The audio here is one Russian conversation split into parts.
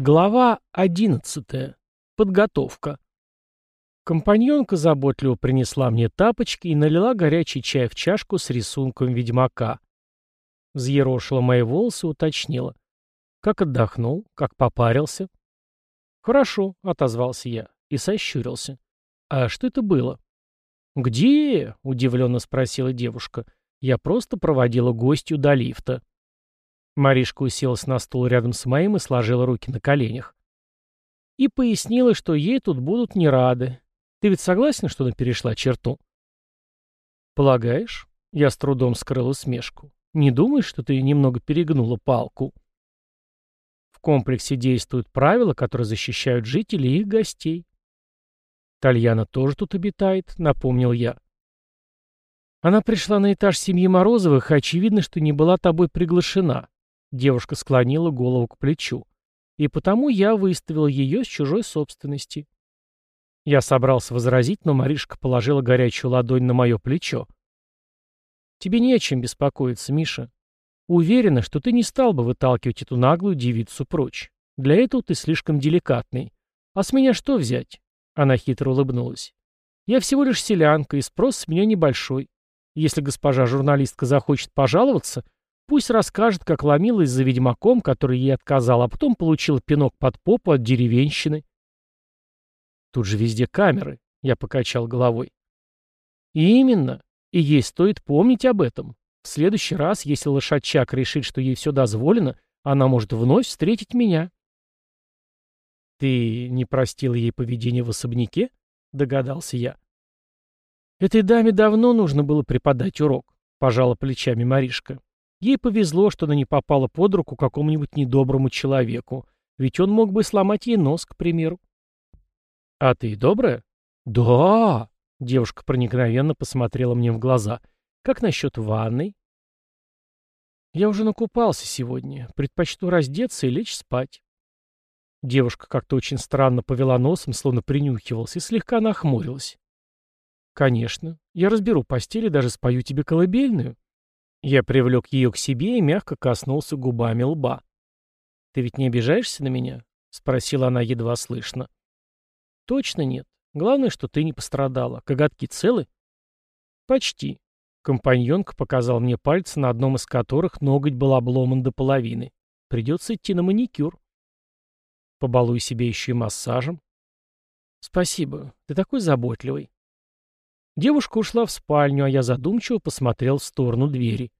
Глава 11. Подготовка. Компаньонка заботливо принесла мне тапочки и налила горячий чай в чашку с рисунком ведьмака. Взъерошила мои волосы, уточнила. Как отдохнул, как попарился. «Хорошо», — отозвался я и сощурился. «А что это было?» «Где?» — удивленно спросила девушка. «Я просто проводила гостью до лифта». Маришка уселась на стул рядом с моим и сложила руки на коленях. И пояснила, что ей тут будут не рады. Ты ведь согласен, что она перешла черту? Полагаешь? Я с трудом скрыл усмешку. Не думаешь, что ты немного перегнула палку? В комплексе действуют правила, которые защищают жителей и их гостей. Тальяна тоже тут обитает, напомнил я. Она пришла на этаж семьи Морозовых, и очевидно, что не была тобой приглашена. Девушка склонила голову к плечу. И потому я выставил ее с чужой собственности. Я собрался возразить, но Маришка положила горячую ладонь на мое плечо. «Тебе не о чем беспокоиться, Миша. Уверена, что ты не стал бы выталкивать эту наглую девицу прочь. Для этого ты слишком деликатный. А с меня что взять?» Она хитро улыбнулась. «Я всего лишь селянка, и спрос с меня небольшой. Если госпожа журналистка захочет пожаловаться, Пусть расскажет, как ломилась за ведьмаком, который ей отказал, а потом получила пинок под попу от деревенщины. Тут же везде камеры, я покачал головой. И именно. И ей стоит помнить об этом. В следующий раз, если лошадчак решит, что ей все дозволено, она может вновь встретить меня. Ты не простил ей поведение в особняке? Догадался я. Этой даме давно нужно было преподать урок, пожала плечами Маришка. Ей повезло, что она не попала под руку какому-нибудь недоброму человеку, ведь он мог бы сломать ей нос, к примеру. «А ты добрая?» «Да!» — девушка проникновенно посмотрела мне в глаза. «Как насчет ванной?» «Я уже накупался сегодня. Предпочту раздеться и лечь спать». Девушка как-то очень странно повела носом, словно принюхивалась, и слегка нахмурилась. «Конечно. Я разберу постель и даже спою тебе колыбельную». Я привлек ее к себе и мягко коснулся губами лба. «Ты ведь не обижаешься на меня?» — спросила она едва слышно. «Точно нет. Главное, что ты не пострадала. Коготки целы?» «Почти». Компаньонка показал мне пальцы, на одном из которых ноготь был обломан до половины. Придется идти на маникюр. Побалуй себе еще и массажем. «Спасибо. Ты такой заботливый». Девушка ушла в спальню, а я задумчиво посмотрел в сторону двери.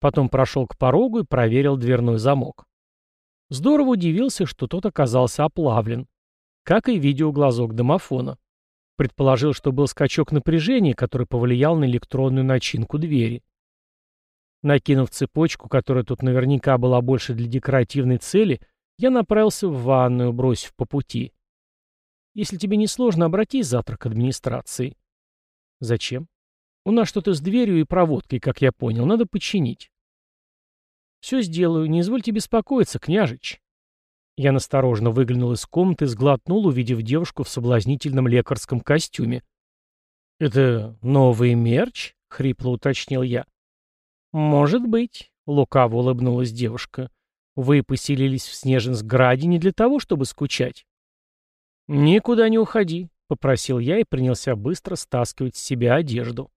Потом прошел к порогу и проверил дверной замок. Здорово удивился, что тот оказался оплавлен. Как и видеоглазок домофона. Предположил, что был скачок напряжения, который повлиял на электронную начинку двери. Накинув цепочку, которая тут наверняка была больше для декоративной цели, я направился в ванную, бросив по пути. Если тебе не сложно, обратись завтра к администрации. Зачем? У нас что-то с дверью и проводкой, как я понял, надо починить. Все сделаю, не извольте беспокоиться, княжич. Я насторожно выглянул из комнаты сглотнул, увидев девушку в соблазнительном лекарском костюме. «Это новый мерч?» — хрипло уточнил я. «Может быть», — лукаво улыбнулась девушка. «Вы поселились в Снежинсграде не для того, чтобы скучать?» «Никуда не уходи», — попросил я и принялся быстро стаскивать с себя одежду.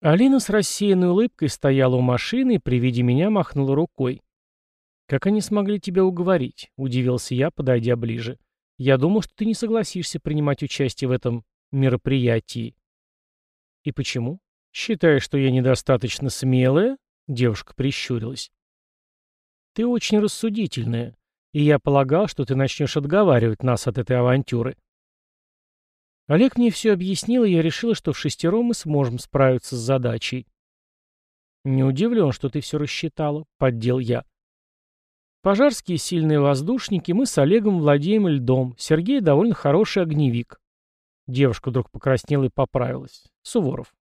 Алина с рассеянной улыбкой стояла у машины и при виде меня махнула рукой. «Как они смогли тебя уговорить?» — удивился я, подойдя ближе. «Я думал, что ты не согласишься принимать участие в этом мероприятии». «И почему? Считаешь, что я недостаточно смелая?» — девушка прищурилась. «Ты очень рассудительная и я полагал, что ты начнешь отговаривать нас от этой авантюры. Олег мне все объяснил, и я решила, что в шестером мы сможем справиться с задачей. Не удивлен, что ты все рассчитала, поддел я. Пожарские сильные воздушники, мы с Олегом владеем льдом, Сергей довольно хороший огневик. Девушка вдруг покраснела и поправилась. Суворов.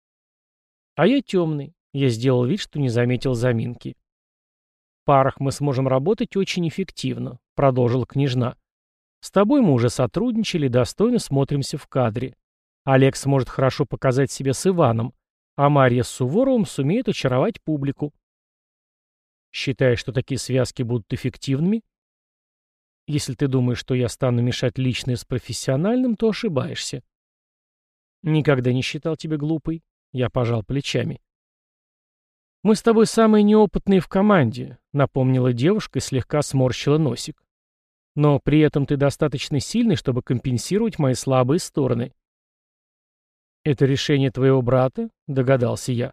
А я темный. Я сделал вид, что не заметил заминки парах мы сможем работать очень эффективно», — продолжила княжна. «С тобой мы уже сотрудничали, достойно смотримся в кадре. Олег сможет хорошо показать себя с Иваном, а Марья с Суворовым сумеет очаровать публику». Считаешь, что такие связки будут эффективными? Если ты думаешь, что я стану мешать личное с профессиональным, то ошибаешься. Никогда не считал тебя глупой. Я пожал плечами. Мы с тобой самые неопытные в команде, напомнила девушка и слегка сморщила носик. Но при этом ты достаточно сильный, чтобы компенсировать мои слабые стороны. Это решение твоего брата? Догадался я.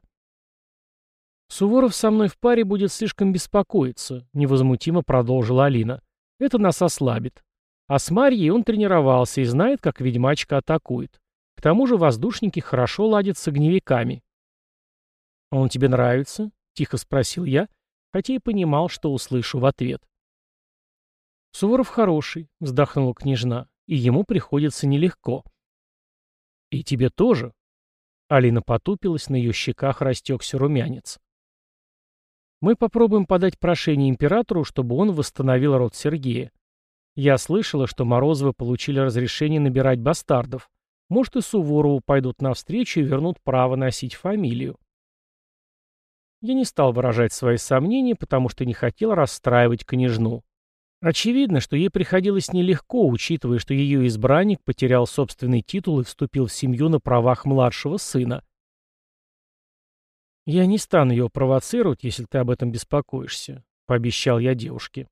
Суворов со мной в паре будет слишком беспокоиться, невозмутимо продолжила Алина. Это нас ослабит. А с Марьей он тренировался и знает, как ведьмачка атакует. К тому же воздушники хорошо ладят с огневиками. «Он тебе нравится?» — тихо спросил я, хотя и понимал, что услышу в ответ. «Суворов хороший», — вздохнула княжна, — «и ему приходится нелегко». «И тебе тоже?» Алина потупилась, на ее щеках растекся румянец. Мы попробуем подать прошение императору, чтобы он восстановил род Сергея. Я слышала, что Морозовы получили разрешение набирать бастардов. Может, и Суворову пойдут навстречу и вернут право носить фамилию. Я не стал выражать свои сомнения, потому что не хотел расстраивать княжну. Очевидно, что ей приходилось нелегко, учитывая, что ее избранник потерял собственный титул и вступил в семью на правах младшего сына. «Я не стану его провоцировать, если ты об этом беспокоишься», — пообещал я девушке.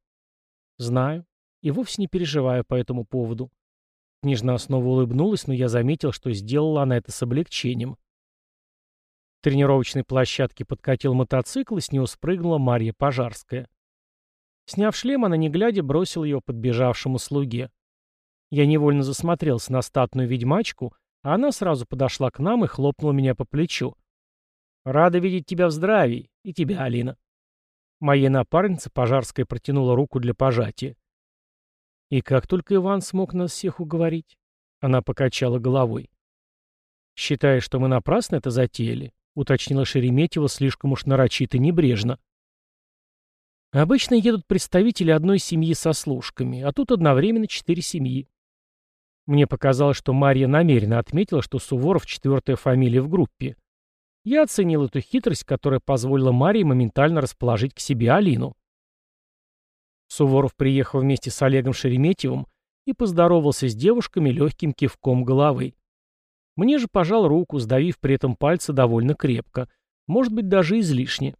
«Знаю. И вовсе не переживаю по этому поводу». Княжна снова улыбнулась, но я заметил, что сделала она это с облегчением. Тренировочной площадке подкатил мотоцикл, и с него спрыгнула Марья Пожарская. Сняв шлем, она, не глядя, бросила его подбежавшему слуге. Я невольно засмотрелся на статную ведьмачку, а она сразу подошла к нам и хлопнула меня по плечу. Рада видеть тебя в здравии. И тебя, Алина. Моя напарница Пожарская протянула руку для пожатия. И как только Иван смог нас всех уговорить? Она покачала головой. «Считаешь, что мы напрасно это затеяли?» — уточнила Шереметьева слишком уж нарочито небрежно. «Обычно едут представители одной семьи со служками, а тут одновременно четыре семьи. Мне показалось, что Марья намеренно отметила, что Суворов — четвертая фамилия в группе. Я оценил эту хитрость, которая позволила Марии моментально расположить к себе Алину. Суворов приехал вместе с Олегом Шереметьевым и поздоровался с девушками легким кивком головы. Мне же пожал руку, сдавив при этом пальцы довольно крепко, может быть, даже излишне.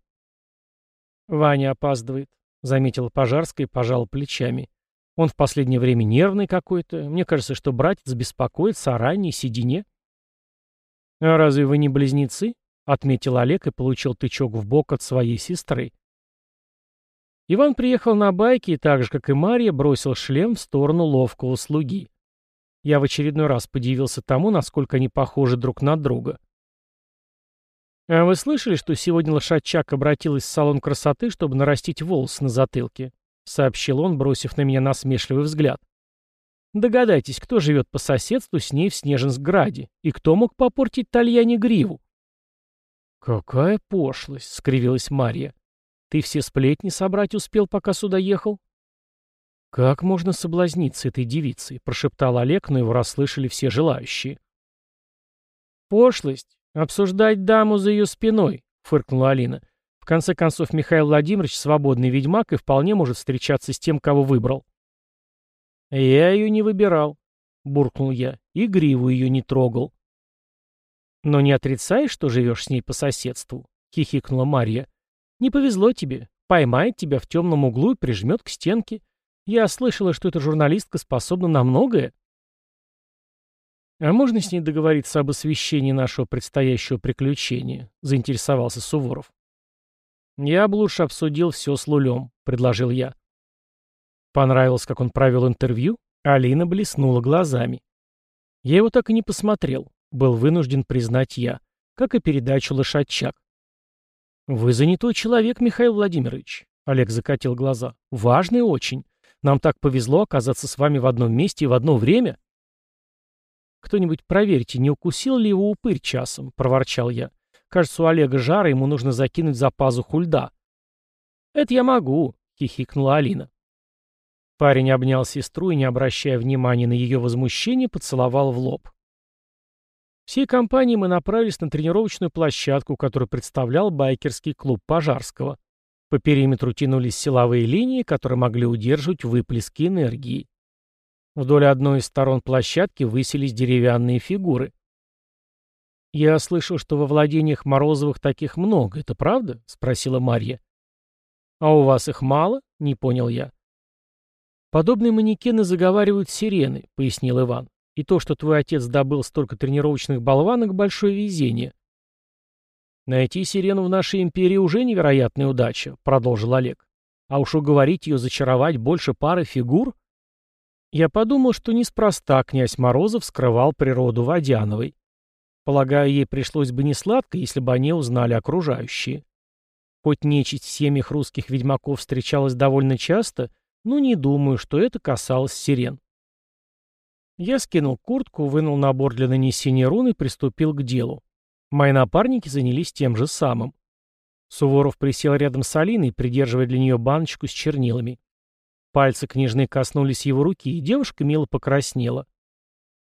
«Ваня опаздывает», — заметила Пожарская и пожала плечами. «Он в последнее время нервный какой-то. Мне кажется, что братец беспокоится о ранней седине». «А разве вы не близнецы?» — отметил Олег и получил тычок в бок от своей сестры. Иван приехал на байке и так же, как и Марья, бросил шлем в сторону ловкого слуги. Я в очередной раз подивился тому, насколько они похожи друг на друга. «А вы слышали, что сегодня лошадчак обратилась в салон красоты, чтобы нарастить волосы на затылке?» — сообщил он, бросив на меня насмешливый взгляд. «Догадайтесь, кто живет по соседству с ней в Снежинсграде, и кто мог попортить Тальяне гриву?» «Какая пошлость!» — скривилась Марья. «Ты все сплетни собрать успел, пока сюда ехал?» «Как можно соблазниться этой девицей?» — прошептал Олег, но его расслышали все желающие. «Пошлость! Обсуждать даму за ее спиной!» — фыркнула Алина. «В конце концов, Михаил Владимирович свободный ведьмак и вполне может встречаться с тем, кого выбрал». «Я ее не выбирал», — буркнул я, — «и гриву ее не трогал». «Но не отрицаешь, что живешь с ней по соседству?» — хихикнула Марья. «Не повезло тебе. Поймает тебя в темном углу и прижмет к стенке. Я слышала, что эта журналистка способна на многое». «А можно с ней договориться об освещении нашего предстоящего приключения?» — заинтересовался Суворов. «Я бы лучше обсудил все с Лулем», — предложил я. Понравилось, как он провел интервью? Алина блеснула глазами. Я его так и не посмотрел был вынужден признать я, как и передачу «Лошадчак». «Вы занятой человек, Михаил Владимирович», — Олег закатил глаза. «Важный очень. Нам так повезло оказаться с вами в одном месте и в одно время». «Кто-нибудь проверьте, не укусил ли его упырь часом», — проворчал я. «Кажется, у Олега жара, ему нужно закинуть за пазуху льда». «Это я могу», — хихикнула Алина. Парень обнял сестру и, не обращая внимания на ее возмущение, поцеловал в лоб. Всей компанией мы направились на тренировочную площадку, которую представлял байкерский клуб Пожарского. По периметру тянулись силовые линии, которые могли удерживать выплески энергии. Вдоль одной из сторон площадки высились деревянные фигуры. «Я слышал, что во владениях Морозовых таких много. Это правда?» — спросила Марья. «А у вас их мало?» — не понял я. «Подобные манекены заговаривают сирены», — пояснил Иван. «И то, что твой отец добыл столько тренировочных болванок — большое везение». «Найти сирену в нашей империи уже невероятная удача», — продолжил Олег. «А уж уговорить ее зачаровать больше пары фигур?» Я подумал, что неспроста князь Морозов скрывал природу Водяновой. Полагаю, ей пришлось бы несладко, если бы они узнали окружающие. Хоть нечисть в семьях русских ведьмаков встречалась довольно часто, но не думаю, что это касалось сирен. Я скинул куртку, вынул набор для нанесения рун и приступил к делу. Мои напарники занялись тем же самым. Суворов присел рядом с Алиной, придерживая для нее баночку с чернилами. Пальцы княжны коснулись его руки, и девушка мило покраснела.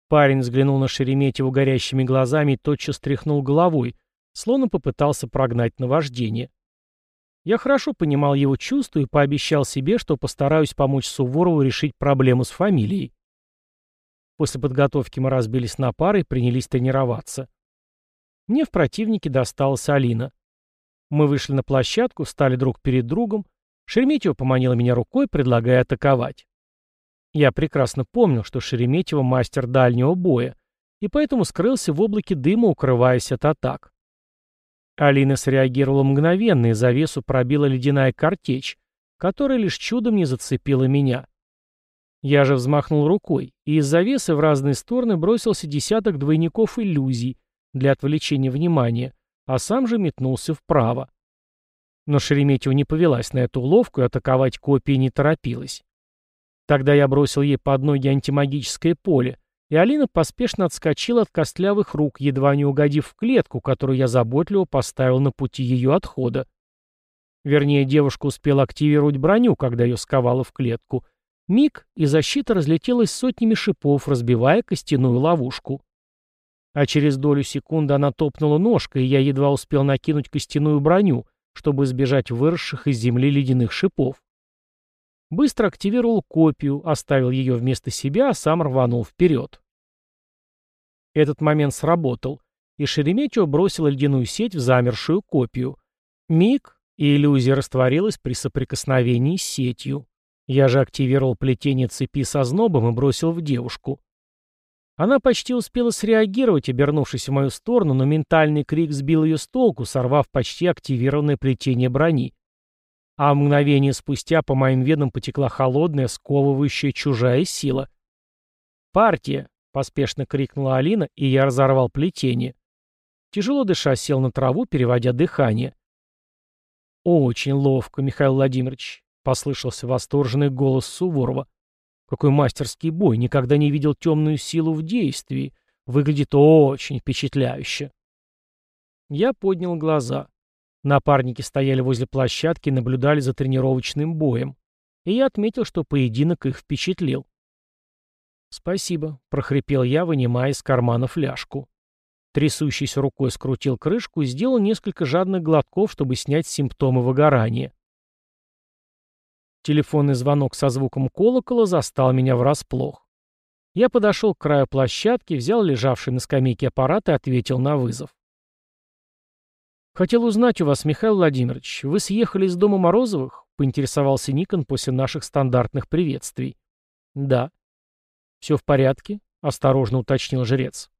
Парень взглянул на Шереметьеву горящими глазами и тотчас тряхнул головой, словно попытался прогнать наваждение. Я хорошо понимал его чувства и пообещал себе, что постараюсь помочь Суворову решить проблему с фамилией. После подготовки мы разбились на пары и принялись тренироваться. Мне в противнике досталась Алина. Мы вышли на площадку, встали друг перед другом. Шереметьева поманила меня рукой, предлагая атаковать. Я прекрасно помнил, что Шереметьева мастер дальнего боя, и поэтому скрылся в облаке дыма, укрываясь от атак. Алина среагировала мгновенно, и завесу пробила ледяная картечь, которая лишь чудом не зацепила меня. Я же взмахнул рукой, и из завесы в разные стороны бросился десяток двойников иллюзий, для отвлечения внимания, а сам же метнулся вправо. Но Шереметьева не повелась на эту уловку и атаковать копии не торопилась. Тогда я бросил ей под ноги антимагическое поле, и Алина поспешно отскочила от костлявых рук, едва не угодив в клетку, которую я заботливо поставил на пути ее отхода. Вернее, девушка успела активировать броню, когда ее сковала в клетку. Миг, и защита разлетелась сотнями шипов, разбивая костяную ловушку. А через долю секунды она топнула ножкой, и я едва успел накинуть костяную броню, чтобы избежать выросших из земли ледяных шипов. Быстро активировал копию, оставил ее вместо себя, а сам рванул вперед. Этот момент сработал, и Шереметьево бросил ледяную сеть в замершую копию. Миг, и иллюзия растворилась при соприкосновении с сетью. Я же активировал плетение цепи со знобом и бросил в девушку. Она почти успела среагировать, обернувшись в мою сторону, но ментальный крик сбил ее с толку, сорвав почти активированное плетение брони. А мгновение спустя по моим венам потекла холодная, сковывающая чужая сила. «Партия!» — поспешно крикнула Алина, и я разорвал плетение. Тяжело дыша сел на траву, переводя дыхание. «Очень ловко, Михаил Владимирович», — послышался восторженный голос Суворова. Какой мастерский бой, никогда не видел темную силу в действии. Выглядит очень впечатляюще. Я поднял глаза. Напарники стояли возле площадки и наблюдали за тренировочным боем. И я отметил, что поединок их впечатлил. «Спасибо», — прохрипел я, вынимая из кармана фляжку. Трясущейся рукой скрутил крышку и сделал несколько жадных глотков, чтобы снять симптомы выгорания. Телефонный звонок со звуком колокола застал меня врасплох. Я подошел к краю площадки, взял лежавший на скамейке аппарат и ответил на вызов. «Хотел узнать у вас, Михаил Владимирович, вы съехали из дома Морозовых?» — поинтересовался Никон после наших стандартных приветствий. «Да». «Все в порядке?» — осторожно уточнил жрец.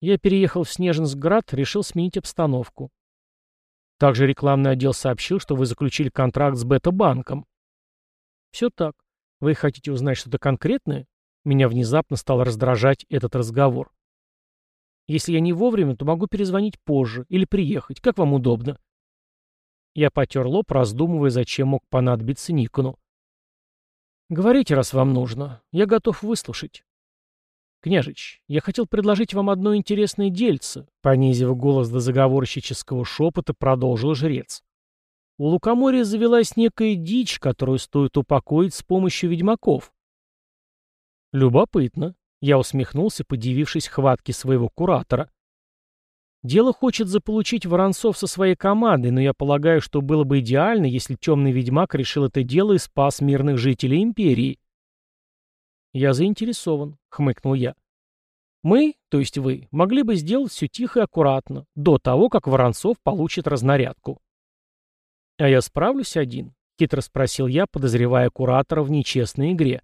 Я переехал в Снежинск-град, решил сменить обстановку. Также рекламный отдел сообщил, что вы заключили контракт с Бета-банком. Все так. Вы хотите узнать что-то конкретное? Меня внезапно стал раздражать этот разговор. Если я не вовремя, то могу перезвонить позже или приехать, как вам удобно. Я потер лоб, раздумывая, зачем мог понадобиться Никону. «Говорите, раз вам нужно. Я готов выслушать». «Княжич, я хотел предложить вам одно интересное дельце», понизив голос до заговорщического шепота, продолжил жрец. «У Лукоморья завелась некая дичь, которую стоит упокоить с помощью ведьмаков». «Любопытно», — я усмехнулся, подивившись хватке своего куратора. Дело хочет заполучить Воронцов со своей командой, но я полагаю, что было бы идеально, если темный ведьмак решил это дело и спас мирных жителей империи. Я заинтересован, хмыкнул я. Мы, то есть вы, могли бы сделать все тихо и аккуратно, до того, как Воронцов получит разнарядку. А я справлюсь один, хитро спросил я, подозревая куратора в нечестной игре.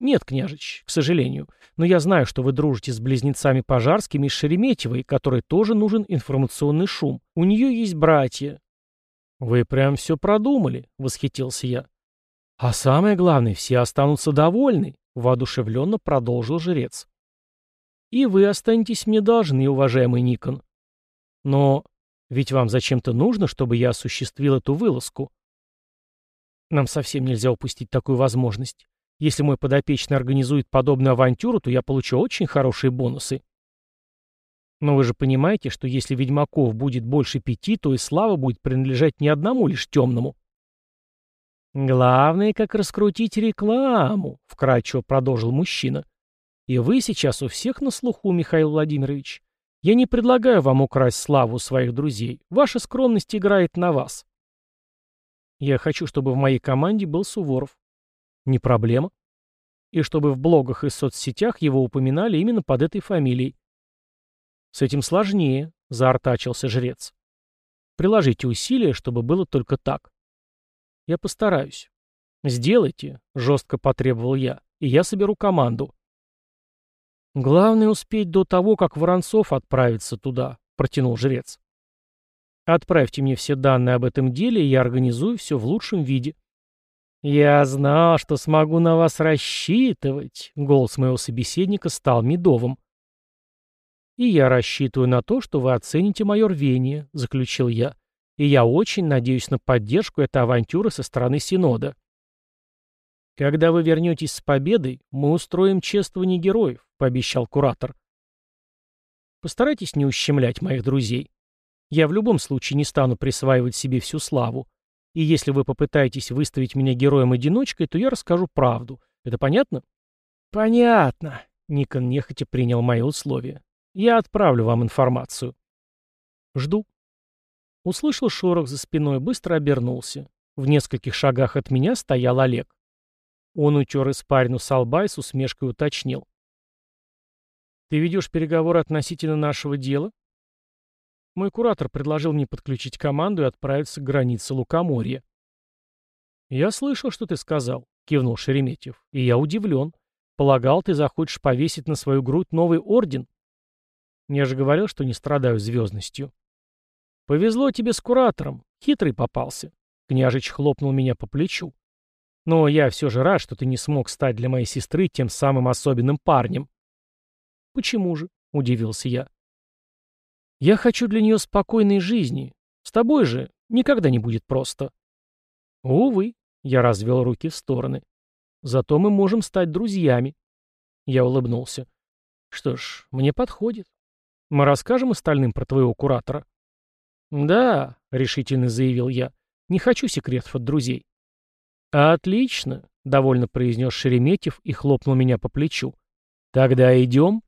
«Нет, княжич, к сожалению. Но я знаю, что вы дружите с близнецами Пожарскими и Шереметьевой, которой тоже нужен информационный шум. У нее есть братья». «Вы прям все продумали», — восхитился я. «А самое главное, все останутся довольны», — воодушевленно продолжил жрец. «И вы останетесь мне должны, уважаемый Никон. Но ведь вам зачем-то нужно, чтобы я осуществил эту вылазку. Нам совсем нельзя упустить такую возможность. Если мой подопечный организует подобную авантюру, то я получу очень хорошие бонусы. Но вы же понимаете, что если ведьмаков будет больше пяти, то и слава будет принадлежать не одному лишь темному. Главное, как раскрутить рекламу, вкратчиво продолжил мужчина. И вы сейчас у всех на слуху, Михаил Владимирович. Я не предлагаю вам украсть славу своих друзей. Ваша скромность играет на вас. Я хочу, чтобы в моей команде был Суворов. Не проблема. И чтобы в блогах и соцсетях его упоминали именно под этой фамилией. С этим сложнее, заортачился жрец. Приложите усилия, чтобы было только так. Я постараюсь. Сделайте, жестко потребовал я, и я соберу команду. Главное успеть до того, как Воронцов отправится туда, протянул жрец. Отправьте мне все данные об этом деле, и я организую все в лучшем виде. «Я знал, что смогу на вас рассчитывать», — голос моего собеседника стал медовым. «И я рассчитываю на то, что вы оцените мое рвение», — заключил я. «И я очень надеюсь на поддержку этой авантюры со стороны Синода». «Когда вы вернетесь с победой, мы устроим чествование героев», — пообещал куратор. «Постарайтесь не ущемлять моих друзей. Я в любом случае не стану присваивать себе всю славу. И если вы попытаетесь выставить меня героем-одиночкой, то я расскажу правду. Это понятно? Понятно. Никон нехотя принял мои условия. Я отправлю вам информацию. Жду. Услышал шорох за спиной, быстро обернулся. В нескольких шагах от меня стоял Олег. Он утер испарину с лба и с усмешкой уточнил. «Ты ведешь переговоры относительно нашего дела?» Мой куратор предложил мне подключить команду и отправиться к границе Лукоморья. «Я слышал, что ты сказал», — кивнул Шереметьев. «И я удивлен. Полагал, ты захочешь повесить на свою грудь новый орден?» «Я же говорил, что не страдаю звездностью». «Повезло тебе с куратором. Хитрый попался». Княжич хлопнул меня по плечу. «Но я все же рад, что ты не смог стать для моей сестры тем самым особенным парнем». «Почему же?» — удивился я. Я хочу для нее спокойной жизни. С тобой же никогда не будет просто. Увы, я развел руки в стороны. Зато мы можем стать друзьями. Я улыбнулся. Что ж, мне подходит. Мы расскажем остальным про твоего куратора. Да, решительно заявил я. Не хочу секретов от друзей. Отлично, довольно произнес Шереметьев и хлопнул меня по плечу. Тогда идем.